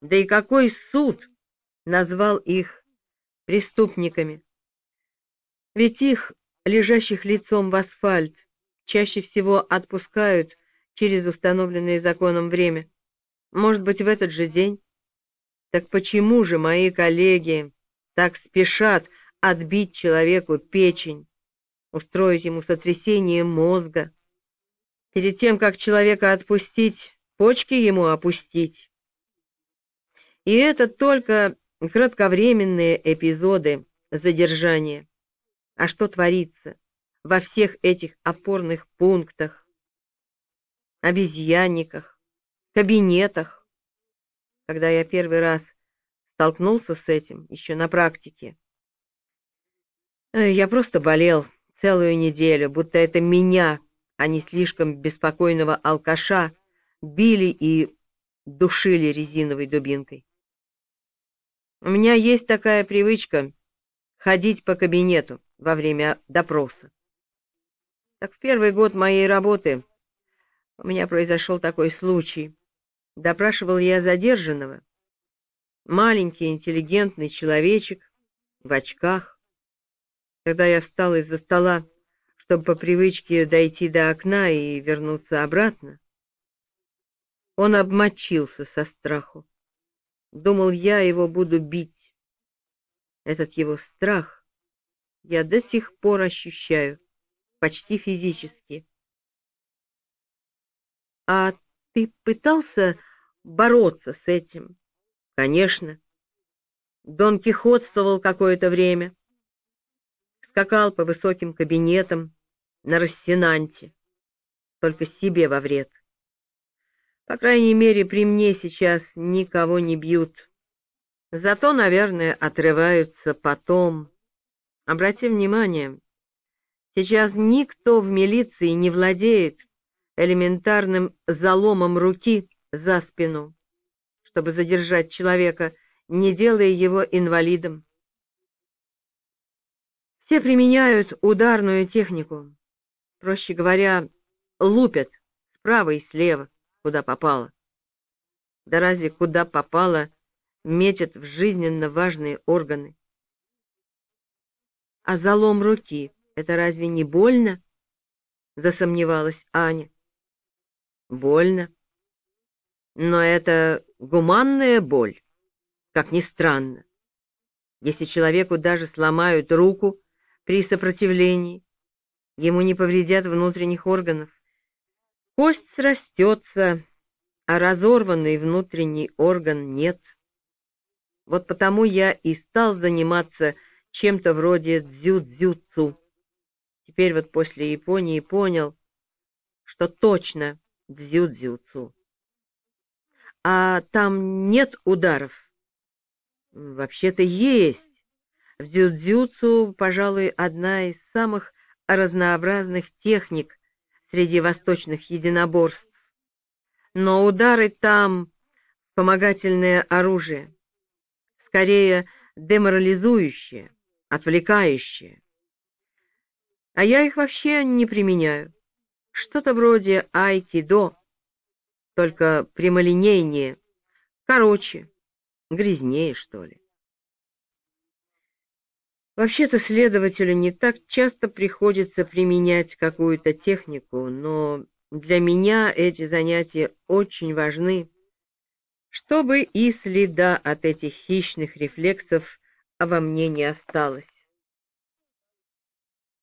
Да и какой суд назвал их преступниками? Ведь их, лежащих лицом в асфальт, чаще всего отпускают через установленное законом время. Может быть, в этот же день? Так почему же мои коллеги так спешат отбить человеку печень, устроить ему сотрясение мозга? Перед тем, как человека отпустить, почки ему опустить. И это только кратковременные эпизоды задержания. А что творится во всех этих опорных пунктах, обезьянниках, кабинетах? Когда я первый раз столкнулся с этим, еще на практике, я просто болел целую неделю, будто это меня, а не слишком беспокойного алкаша, били и душили резиновой дубинкой. У меня есть такая привычка ходить по кабинету во время допроса. Так в первый год моей работы у меня произошел такой случай. Допрашивал я задержанного. Маленький интеллигентный человечек в очках. Когда я встал из-за стола, чтобы по привычке дойти до окна и вернуться обратно, он обмочился со страху. Думал, я его буду бить. Этот его страх я до сих пор ощущаю, почти физически. А ты пытался бороться с этим? Конечно. Дон Кихотствовал какое-то время. Скакал по высоким кабинетам на Рассенанте. Только себе во вред. По крайней мере, при мне сейчас никого не бьют. Зато, наверное, отрываются потом. Обрати внимание, сейчас никто в милиции не владеет элементарным заломом руки за спину, чтобы задержать человека, не делая его инвалидом. Все применяют ударную технику. Проще говоря, лупят справа и слева куда попало. Да разве куда попало метят в жизненно важные органы? А залом руки — это разве не больно? Засомневалась Аня. Больно. Но это гуманная боль, как ни странно. Если человеку даже сломают руку при сопротивлении, ему не повредят внутренних органов. Кость срастется, а разорванный внутренний орган нет. Вот потому я и стал заниматься чем-то вроде дзю-дзюцу. Теперь вот после Японии понял, что точно дзю-дзюцу. А там нет ударов? Вообще-то есть. В дзюдзюцу, пожалуй, одна из самых разнообразных техник, среди восточных единоборств. Но удары там — помогательное оружие, скорее деморализующее, отвлекающее. А я их вообще не применяю. Что-то вроде айкидо, только прямолинейнее, короче, грязнее, что ли. Вообще-то следователю не так часто приходится применять какую-то технику, но для меня эти занятия очень важны, чтобы и следа от этих хищных рефлексов во мне не осталось.